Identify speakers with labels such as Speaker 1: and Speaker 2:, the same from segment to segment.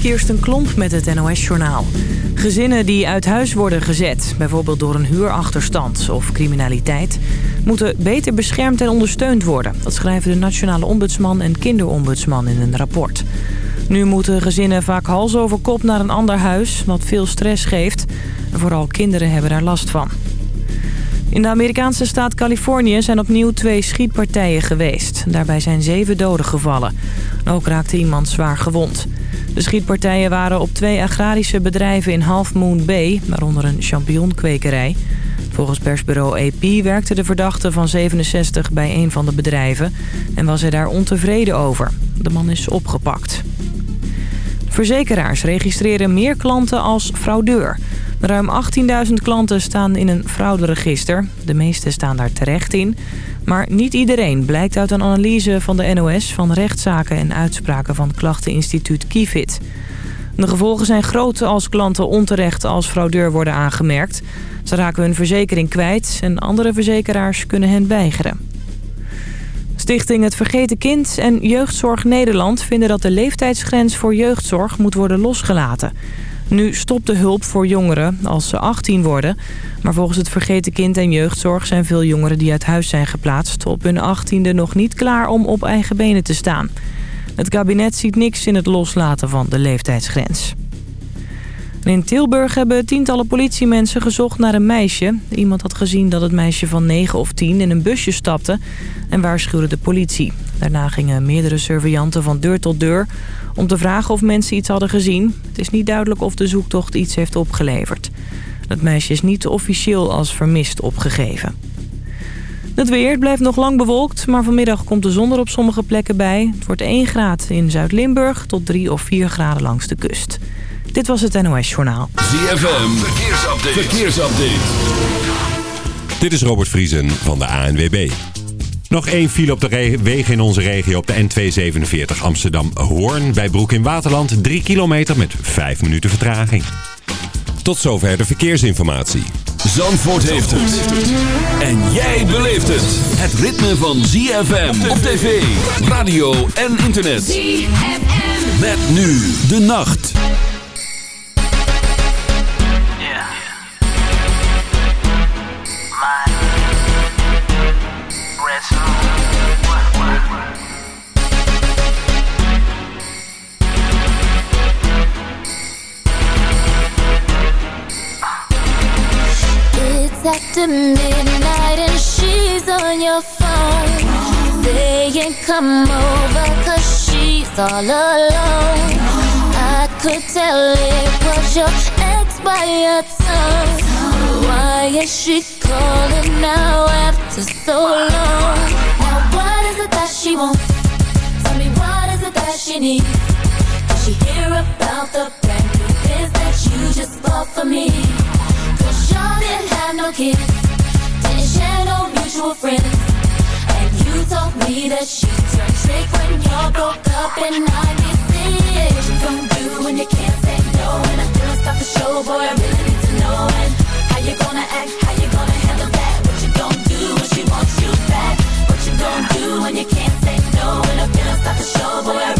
Speaker 1: Kirsten Klomp met het NOS-journaal. Gezinnen die uit huis worden gezet, bijvoorbeeld door een huurachterstand of criminaliteit... moeten beter beschermd en ondersteund worden. Dat schrijven de Nationale Ombudsman en Kinderombudsman in een rapport. Nu moeten gezinnen vaak hals over kop naar een ander huis, wat veel stress geeft. vooral kinderen hebben daar last van. In de Amerikaanse staat Californië zijn opnieuw twee schietpartijen geweest. Daarbij zijn zeven doden gevallen. Ook raakte iemand zwaar gewond. De schietpartijen waren op twee agrarische bedrijven in Half Moon Bay, waaronder een champignonkwekerij. Volgens persbureau AP werkte de verdachte van 67 bij een van de bedrijven en was hij daar ontevreden over. De man is opgepakt. Verzekeraars registreren meer klanten als fraudeur. Ruim 18.000 klanten staan in een frauderegister. De meeste staan daar terecht in. Maar niet iedereen blijkt uit een analyse van de NOS... van rechtszaken en uitspraken van klachteninstituut Kifid. De gevolgen zijn groot als klanten onterecht als fraudeur worden aangemerkt. Ze raken hun verzekering kwijt en andere verzekeraars kunnen hen weigeren. Stichting Het Vergeten Kind en Jeugdzorg Nederland vinden dat de leeftijdsgrens voor jeugdzorg moet worden losgelaten. Nu stopt de hulp voor jongeren als ze 18 worden. Maar volgens het Vergeten Kind en Jeugdzorg zijn veel jongeren die uit huis zijn geplaatst... op hun 18e nog niet klaar om op eigen benen te staan. Het kabinet ziet niks in het loslaten van de leeftijdsgrens. In Tilburg hebben tientallen politiemensen gezocht naar een meisje. Iemand had gezien dat het meisje van 9 of 10 in een busje stapte en waarschuwde de politie. Daarna gingen meerdere surveillanten van deur tot deur om te vragen of mensen iets hadden gezien. Het is niet duidelijk of de zoektocht iets heeft opgeleverd. Het meisje is niet officieel als vermist opgegeven. Het weer blijft nog lang bewolkt, maar vanmiddag komt de zon er op sommige plekken bij. Het wordt 1 graad in Zuid-Limburg tot 3 of 4 graden langs de kust. Dit was het NOS Journaal.
Speaker 2: ZFM, verkeersupdate. verkeersupdate. Dit is Robert Vriesen van de ANWB. Nog één file op de wegen in onze regio op de N247 Amsterdam-Hoorn. Bij Broek in Waterland 3 kilometer met 5 minuten vertraging. Tot zover de verkeersinformatie. Zandvoort heeft het. En jij beleeft het. Het ritme van ZFM op tv, radio en internet. ZFM. Met nu de nacht.
Speaker 3: After midnight and she's on your phone Saying come over cause she's all alone I could tell it was your ex by your tongue Why is she calling now after so long? Now what is it that she wants? Tell me what is it that she needs? Did she hear about the brand new biz that you just bought for me? Y'all didn't have no kids. Didn't share no mutual friends. And you told me that she turned trick when y'all broke up in 96 What you gonna do when you can't say no. And I feel stop the show, boy, I really need to know. And how you gonna act, how you gonna handle that? What you gonna do when she wants you back? What you gonna do when you can't say no? And I feel stop the show, boy, I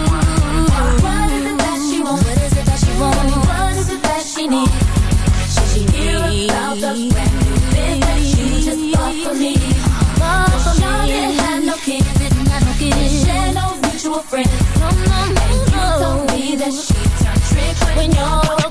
Speaker 3: when y'all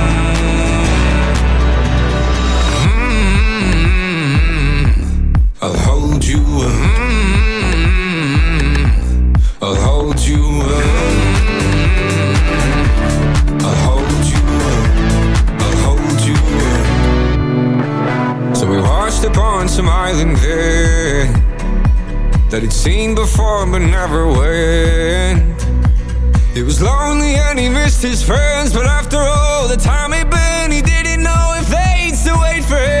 Speaker 4: Hold you. Mm, I'll hold you. Mm, I'll hold you. I'll hold you. So we washed upon some island there that he'd seen before but never went. He was lonely and he missed his friends, but after all the time he'd been, he didn't know if they'd wait for him.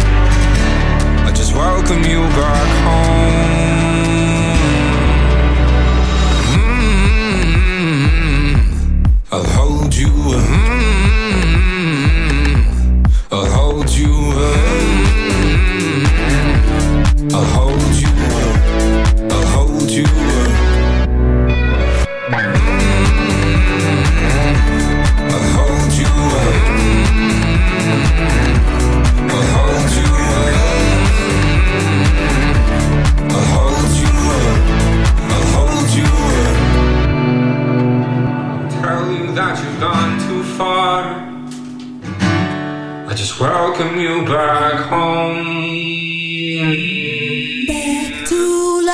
Speaker 4: Welcome you back home. Mm-hmm. I'll hold you. Mm-hmm. I'll hold you. Mm-hmm. I'll hold you. I'll hold you.
Speaker 5: You've gone too far. I just welcome you
Speaker 6: back home. Back to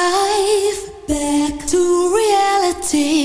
Speaker 6: life,
Speaker 7: back to reality.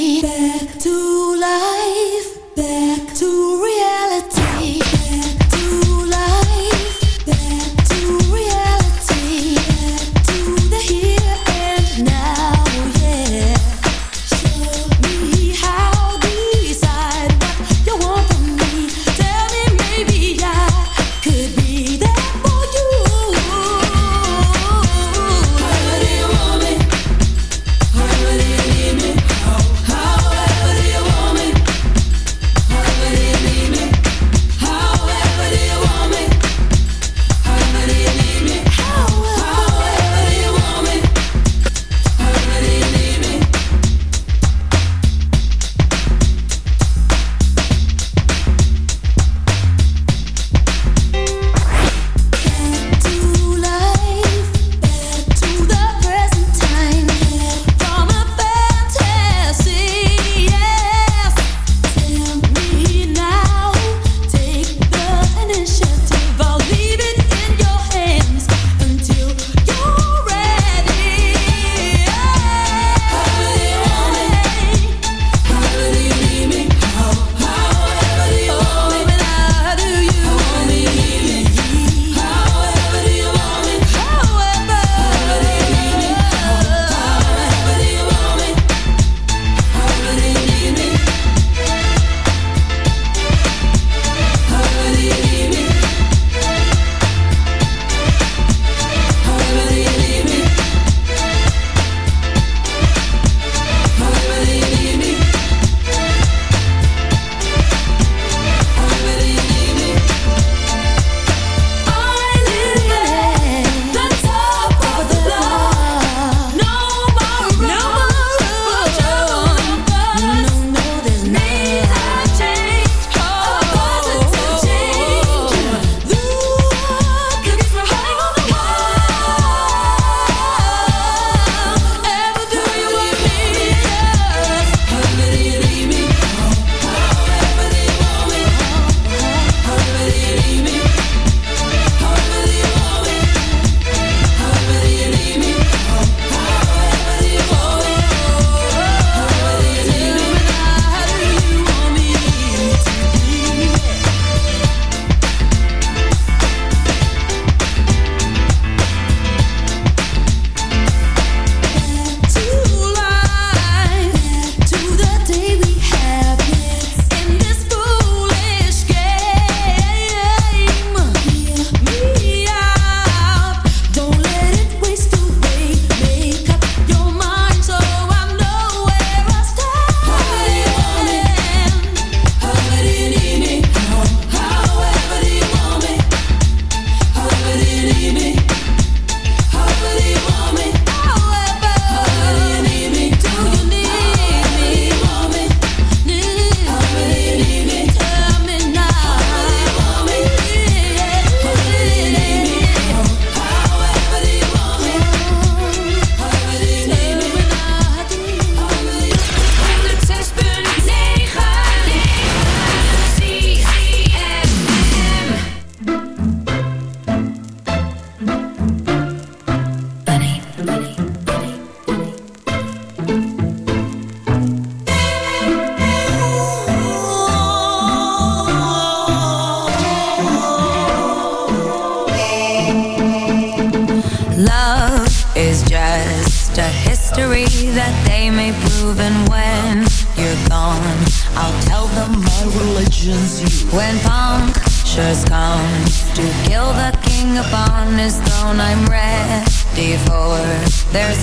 Speaker 1: Their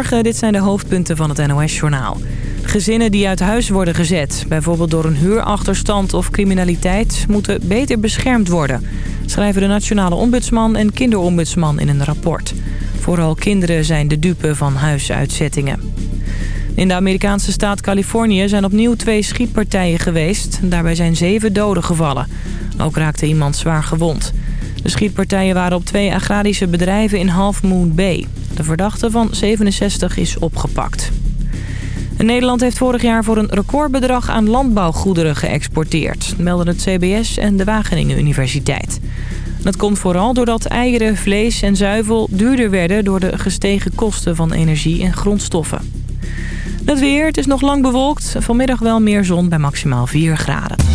Speaker 1: Dit zijn de hoofdpunten van het NOS-journaal. Gezinnen die uit huis worden gezet, bijvoorbeeld door een huurachterstand of criminaliteit... moeten beter beschermd worden, schrijven de Nationale Ombudsman en Kinderombudsman in een rapport. Vooral kinderen zijn de dupe van huisuitzettingen. In de Amerikaanse staat Californië zijn opnieuw twee schietpartijen geweest. Daarbij zijn zeven doden gevallen. Ook raakte iemand zwaar gewond. De schietpartijen waren op twee agrarische bedrijven in Half Moon Bay. De verdachte van 67 is opgepakt. Nederland heeft vorig jaar voor een recordbedrag aan landbouwgoederen geëxporteerd... melden het CBS en de Wageningen Universiteit. Dat komt vooral doordat eieren, vlees en zuivel duurder werden... door de gestegen kosten van energie en grondstoffen. Het weer, het is nog lang bewolkt. Vanmiddag wel meer zon bij maximaal 4 graden.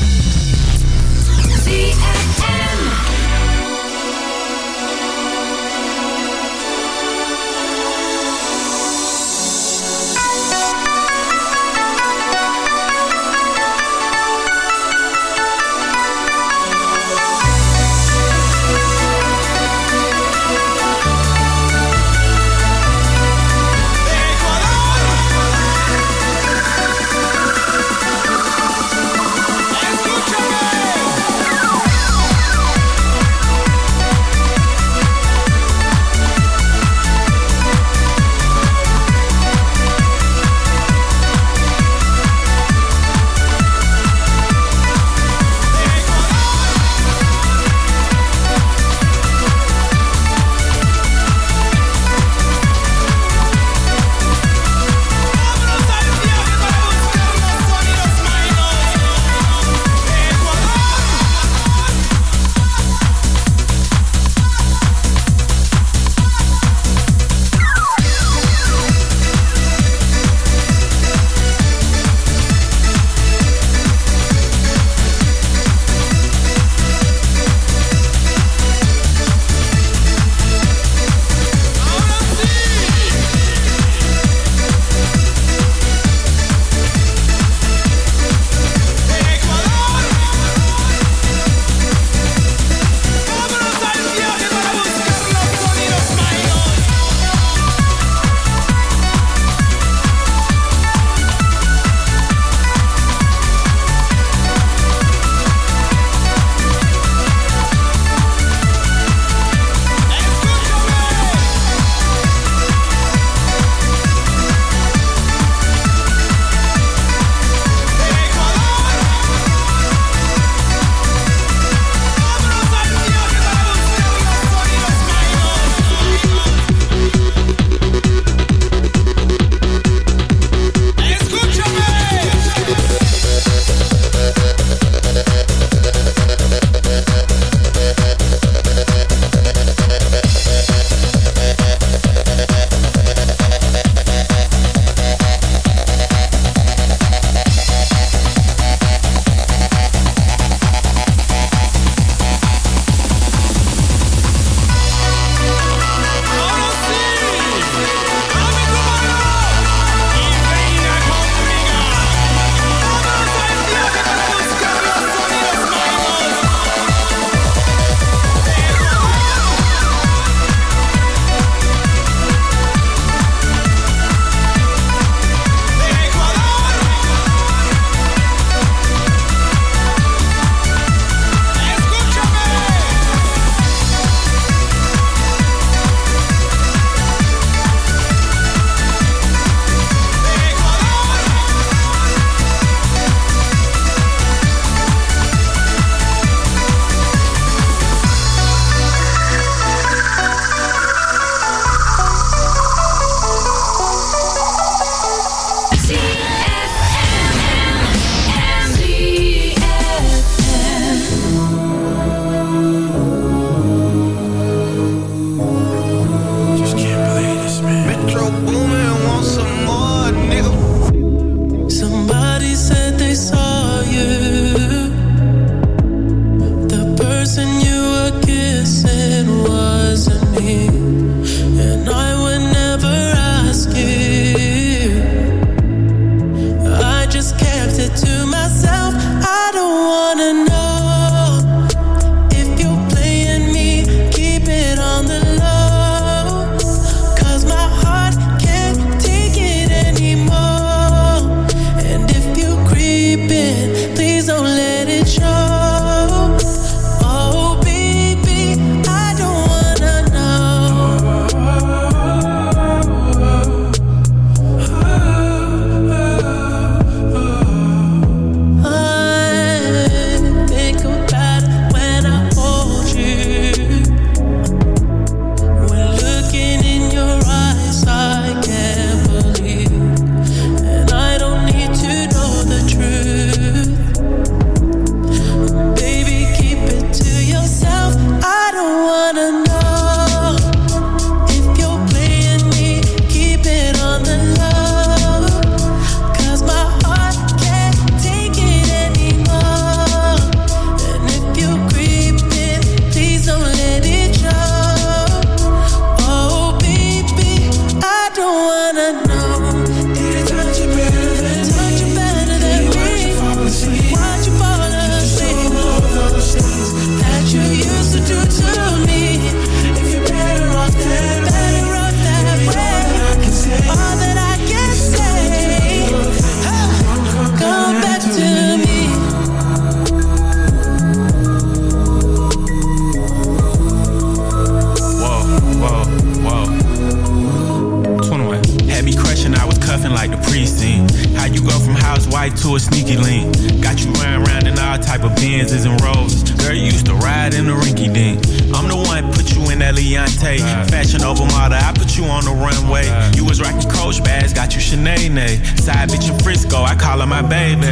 Speaker 7: You Side bitch in Frisco, I call her my baby.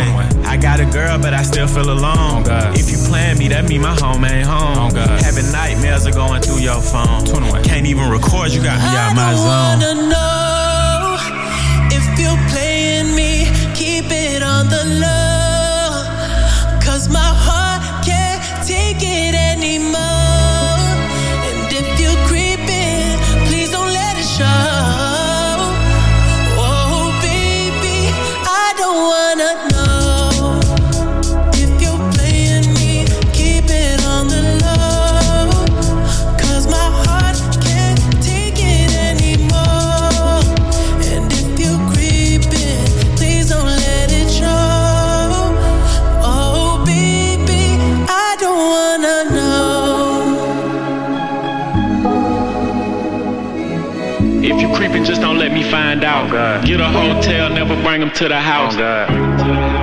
Speaker 7: I got a girl, but I still feel alone. Oh, if you plan me, that mean my home ain't home. Oh, Having nightmares are going through your phone. Can't even record, you got me out my zone.
Speaker 8: I wanna know if you're playing me, keep it on the low.
Speaker 7: Out. Get a hotel, never bring them to the house.
Speaker 8: If you're